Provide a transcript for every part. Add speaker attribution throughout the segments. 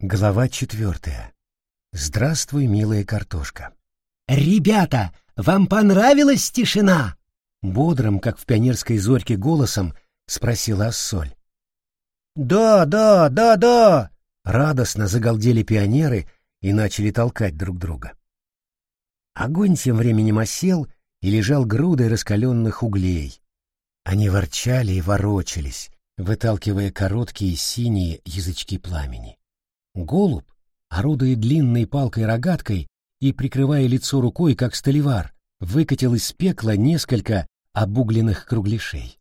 Speaker 1: Глава четвертая. Здравствуй, милая картошка.
Speaker 2: «Ребята, вам понравилась тишина?»
Speaker 1: Бодрым, как в пионерской зорьке голосом, спросила Ассоль.
Speaker 2: «Да, да, да, да!»
Speaker 1: Радостно загалдели пионеры и начали толкать друг друга. Огонь тем временем осел и лежал грудой раскаленных углей. Они ворчали и ворочались, выталкивая короткие синие язычки пламени. Голубь, орудуя длинной палкой-рогаткой и прикрывая лицо рукой, как столевар, выкатил из пекла несколько обугленных кругляшей.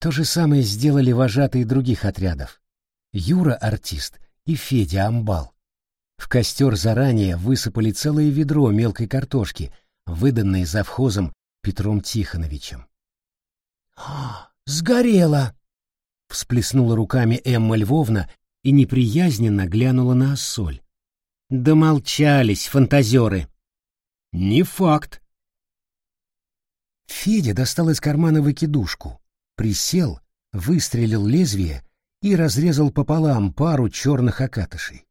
Speaker 1: То же самое сделали вожатые других отрядов. Юра — артист и Федя — амбал. В костер заранее высыпали целое ведро мелкой картошки, выданной завхозом Петром Тихоновичем.
Speaker 2: «Сгорело!» — всплеснула руками Эмма Львовна и неприязненно глянула на Ассоль. Домолчались фантазеры.
Speaker 1: Не факт. Федя достал из кармана выкидушку, присел, выстрелил лезвие и разрезал пополам пару черных окатышей.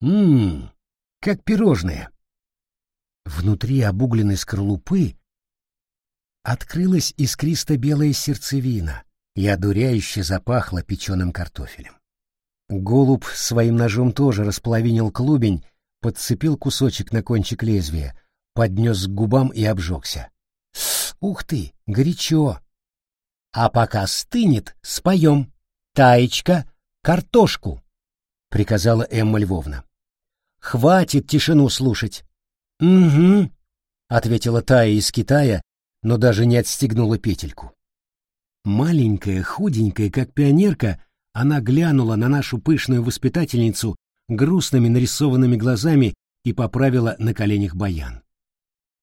Speaker 1: Ммм, как пирожное. Внутри обугленной скорлупы открылась искристо-белая сердцевина и одуряюще запахло печеным картофелем. Голубь своим ножом тоже располовинил клубень, подцепил кусочек на кончик лезвия, поднес к губам и обжегся. «Ух ты, горячо!» «А пока стынет, споем. Таечка, картошку!» — приказала Эмма Львовна. «Хватит тишину слушать». «Угу», — ответила Тая из Китая, но даже не отстегнула петельку. Маленькая, худенькая, как пионерка, она глянула на нашу пышную воспитательницу грустными нарисованными глазами и поправила на коленях баян.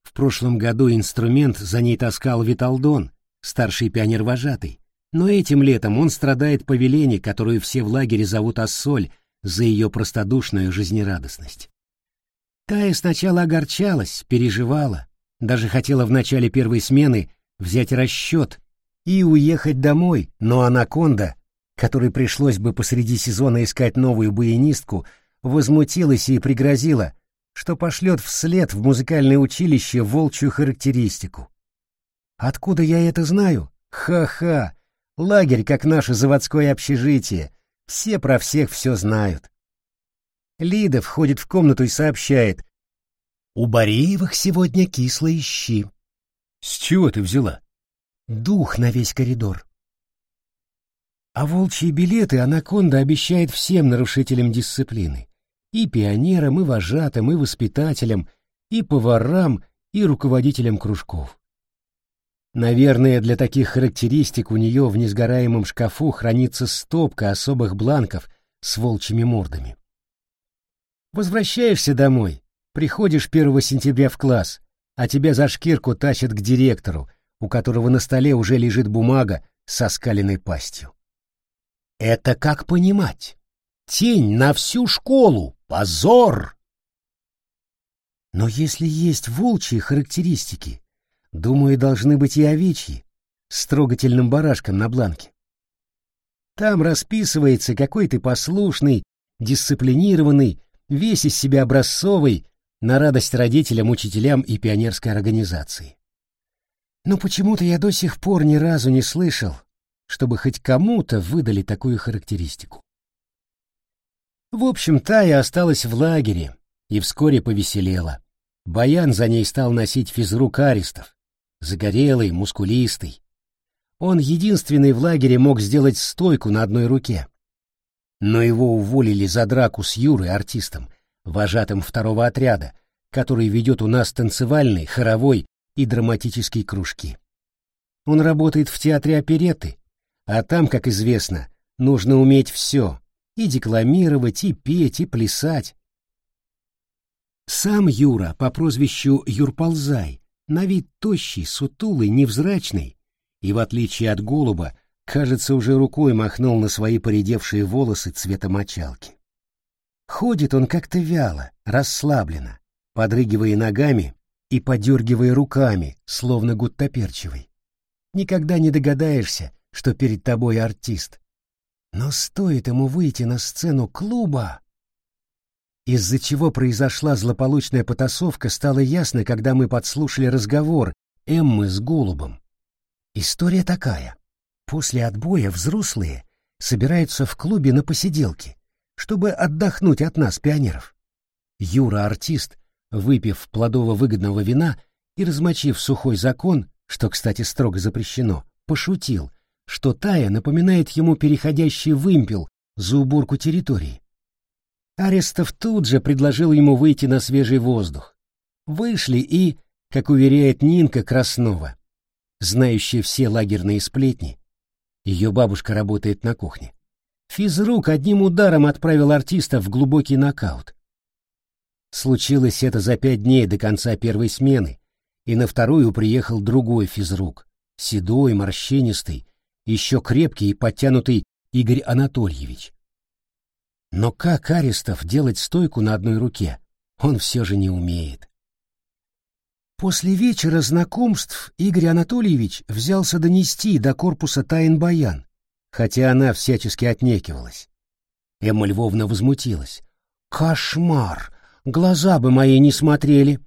Speaker 1: В прошлом году инструмент за ней таскал Виталдон, старший пионер-вожатый, но этим летом он страдает по велене, которую все в лагере зовут Ассоль, за ее простодушную жизнерадостность. Тая сначала огорчалась, переживала, даже хотела в начале первой смены взять расчет и уехать домой, но анаконда которой пришлось бы посреди сезона искать новую баянистку, возмутилась и пригрозила, что пошлет вслед в музыкальное училище волчью характеристику. Откуда я это знаю? Ха-ха! Лагерь, как наше заводское общежитие. Все про всех все знают. Лида входит в комнату и сообщает. «У Бореевых сегодня кислые щи». «С чего ты взяла?»
Speaker 2: «Дух на весь коридор».
Speaker 1: А волчьи билеты анаконда обещает всем нарушителям дисциплины. И пионерам, и вожатым, и воспитателям, и поварам, и руководителям кружков. Наверное, для таких характеристик у нее в несгораемом шкафу хранится стопка особых бланков с волчьими мордами. Возвращаешься домой, приходишь 1 сентября в класс, а тебя за шкирку тащат к директору, у которого на столе уже лежит бумага со скаленной пастью. Это как понимать? Тень на всю школу! Позор! Но если есть волчьи характеристики, думаю, должны быть и овечьи, с трогательным барашком на бланке. Там расписывается, какой ты послушный, дисциплинированный, весь из себя образцовый, на радость родителям, учителям и пионерской организации. Но почему-то я до сих пор ни разу не слышал, чтобы хоть кому-то выдали такую характеристику. В общем, Тая осталась в лагере и вскоре повеселела. Баян за ней стал носить физрук Аристов, загорелый, мускулистый. Он единственный в лагере мог сделать стойку на одной руке. Но его уволили за драку с Юрой, артистом, вожатым второго отряда, который ведет у нас танцевальный, хоровой и драматические кружки. Он работает в театре оперетты а там, как известно, нужно уметь все — и декламировать, и петь, и плясать. Сам Юра по прозвищу Юрползай, на вид тощий, сутулый, невзрачный, и, в отличие от голуба, кажется, уже рукой махнул на свои поредевшие волосы цвета мочалки. Ходит он как-то вяло, расслабленно, подрыгивая ногами и подергивая руками, словно гуттаперчивый. Никогда не догадаешься, что перед тобой артист. Но стоит ему выйти на сцену клуба, из-за чего произошла злополучная потасовка, стало ясно, когда мы подслушали разговор Эммы с Голубом. История такая. После отбоя взрослые собираются в клубе на посиделки, чтобы отдохнуть от нас, пионеров. Юра, артист, выпив плодово-выгодного вина и размочив сухой закон, что, кстати, строго запрещено, пошутил, что Тая напоминает ему переходящий вымпел за уборку территории. Арестов тут же предложил ему выйти на свежий воздух. Вышли и, как уверяет Нинка Краснова, знающая все лагерные сплетни, ее бабушка работает на кухне, физрук одним ударом отправил артиста в глубокий нокаут. Случилось это за пять дней до конца первой смены, и на вторую приехал другой физрук, седой, морщинистый, еще крепкий и подтянутый Игорь Анатольевич. Но как Арестов делать стойку на одной руке, он все же не умеет. После вечера знакомств Игорь Анатольевич взялся донести до корпуса Тайн Баян, хотя она всячески отнекивалась. Эмма Львовна возмутилась. «Кошмар! Глаза бы мои не смотрели!»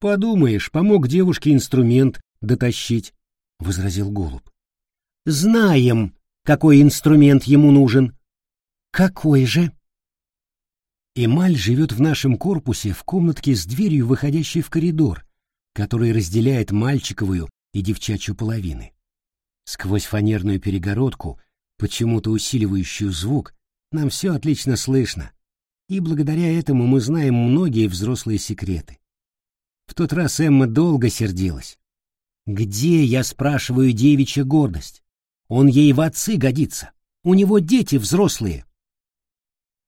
Speaker 1: «Подумаешь, помог девушке инструмент дотащить», — возразил Голуб. «Знаем, какой инструмент ему нужен», какой же? Эмаль живет в нашем корпусе в комнатке с дверью, выходящей в коридор, который разделяет мальчиковую и девчачью половины. Сквозь фанерную перегородку, почему-то усиливающую звук, нам все отлично слышно, и благодаря этому мы знаем многие взрослые секреты. В тот раз Эмма долго сердилась. «Где, я спрашиваю, девичья гордость? Он ей в отцы годится. У него дети взрослые,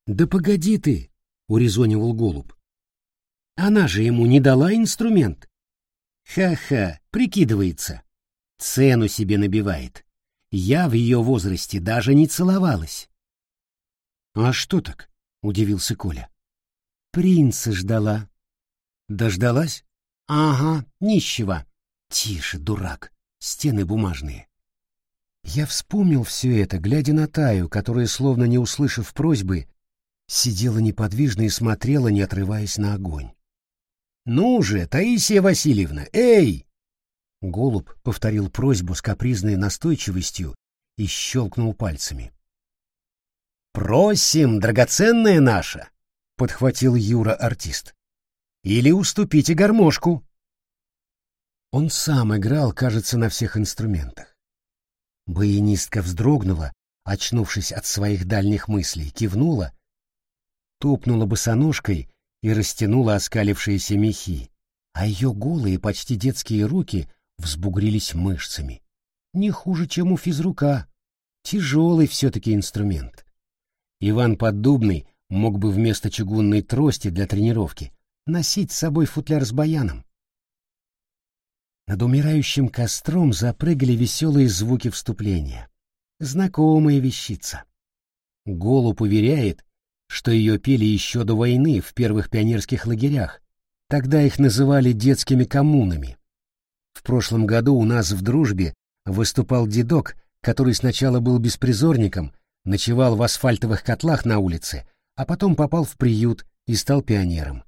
Speaker 1: да погоди ты, урезонивал голубь. Она же ему не дала инструмент. Ха-ха, прикидывается. Цену себе набивает. Я в ее возрасте даже не целовалась. А что так? удивился Коля. Принца ждала. Дождалась? Ага, нищего. Тише, дурак. Стены бумажные. Я вспомнил все это, глядя на Таю, которая, словно не услышав просьбы, сидела неподвижно и смотрела, не отрываясь на огонь. «Ну же, Таисия Васильевна, эй!» Голуб повторил просьбу с капризной настойчивостью и щелкнул пальцами. «Просим, драгоценная наша!» — подхватил Юра-артист. «Или уступите гармошку!» Он сам играл, кажется, на всех инструментах. Баянистка вздрогнула, очнувшись от своих дальних мыслей, кивнула топнула босоножкой и растянула оскалившиеся мехи, а ее голые, почти детские руки взбугрились мышцами. Не хуже, чем у физрука. Тяжелый все-таки инструмент. Иван Поддубный мог бы вместо чугунной трости для тренировки носить с собой футляр с баяном. Над умирающим костром запрыгали веселые звуки вступления. Знакомая вещица. Голуб уверяет, что ее пели еще до войны в первых пионерских лагерях. Тогда их называли детскими коммунами. В прошлом году у нас в дружбе выступал дедок, который сначала был беспризорником, ночевал в асфальтовых котлах на улице, а потом попал в приют и стал пионером.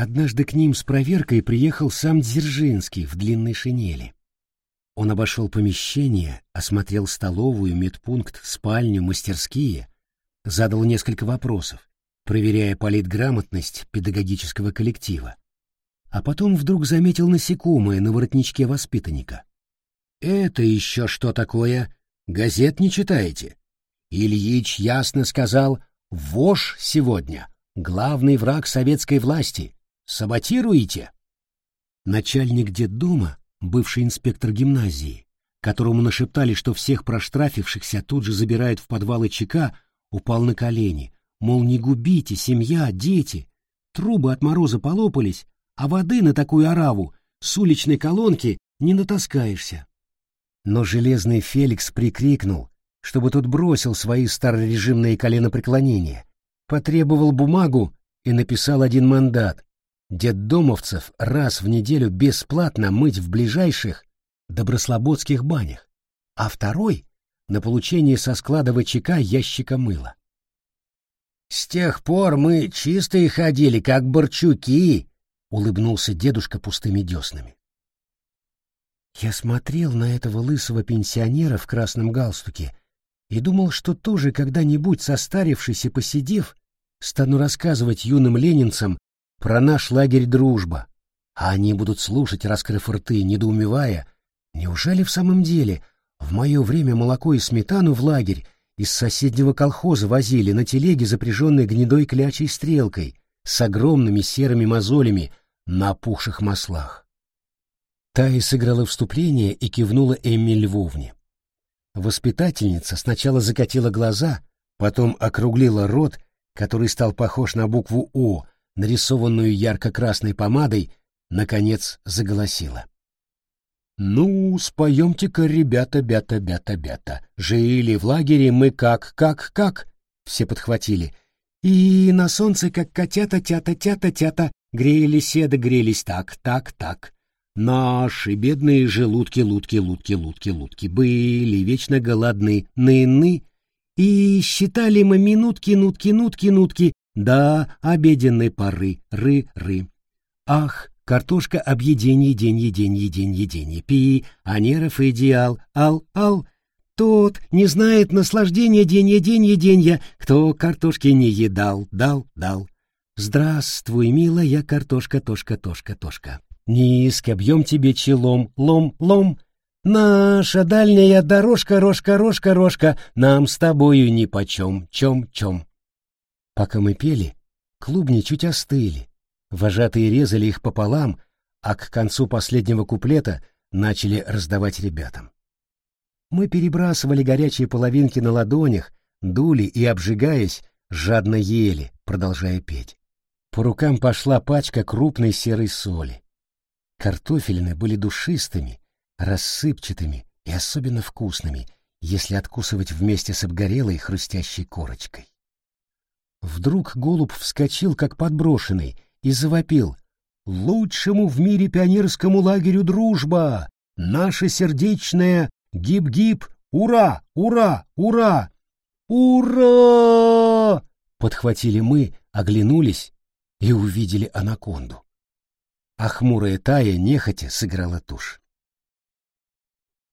Speaker 1: Однажды к ним с проверкой приехал сам Дзержинский в длинной шинели. Он обошел помещение, осмотрел столовую, медпункт, спальню, мастерские, задал несколько вопросов, проверяя политграмотность педагогического коллектива. А потом вдруг заметил насекомое на воротничке воспитанника. «Это еще что такое? Газет не читаете?» Ильич ясно сказал, «Вож сегодня — главный враг советской власти. Саботируете?» Начальник детдома, бывший инспектор гимназии, которому нашептали, что всех проштрафившихся тут же забирают в подвалы ЧК, упал на колени, мол, не губите, семья, дети. Трубы от мороза полопались, а воды на такую ораву с уличной колонки не натаскаешься. Но железный Феликс прикрикнул, чтобы тот бросил свои старорежимные коленопреклонения, потребовал бумагу и написал один мандат. Детдомовцев раз в неделю бесплатно мыть в ближайших доброслободских банях, а второй на получение со склада ВЧК ящика мыла. «С тех пор мы чистые ходили, как борчуки», — улыбнулся дедушка пустыми деснами. Я смотрел на этого лысого пенсионера в красном галстуке и думал, что тоже когда-нибудь состарившись и посидев, стану рассказывать юным ленинцам про наш лагерь «Дружба», а они будут слушать, раскрыв рты, недоумевая, неужели в самом деле в мое время молоко и сметану в лагерь из соседнего колхоза возили на телеге, запряженной гнедой клячей стрелкой, с огромными серыми мозолями на опухших маслах. Тая сыграла вступление и кивнула Эмме Львовне. Воспитательница сначала закатила глаза, потом округлила рот, который стал похож на букву «О», нарисованную ярко-красной помадой, наконец заголосила. «Ну, споемте-ка, ребята, бята, бята, бята. Жили в лагере мы как, как, как?» Все подхватили. «И на солнце, как котята, тята, тята, тята, грелись, да грелись так, так, так. Наши бедные желудки, лутки, лутки, лутки, лутки были вечно голодны, ны-ны. И считали мы минутки, нутки, нутки, нутки, да обеденной поры, ры-ры. Ах, Картошка объеденье, денье, денье, денье, денье. Пи, анеров идеал, ал-ал. Тот не знает наслаждения денье, денье, денье, кто картошки не едал, дал, дал. Здравствуй, милая картошка, тошка, тошка, тошка. Низко бьем тебе челом, лом, лом. Наша дальняя дорожка, рожка, рожка, рожка, нам с тобою нипочем, чем, чем. Пока мы пели, клубни чуть остыли, Вожатые резали их пополам, а к концу последнего куплета начали раздавать ребятам. Мы перебрасывали горячие половинки на ладонях, дули и, обжигаясь, жадно ели, продолжая петь. По рукам пошла пачка крупной серой соли. Картофелины были душистыми, рассыпчатыми и особенно вкусными, если откусывать вместе с обгорелой хрустящей корочкой. Вдруг голубь вскочил, как подброшенный, и завопил «Лучшему в мире пионерскому лагерю дружба! Наша сердечная гиб-гиб! Ура! Ура! Ура! Ура!» Подхватили мы, оглянулись и увидели анаконду. А хмурая Тая нехотя сыграла тушь.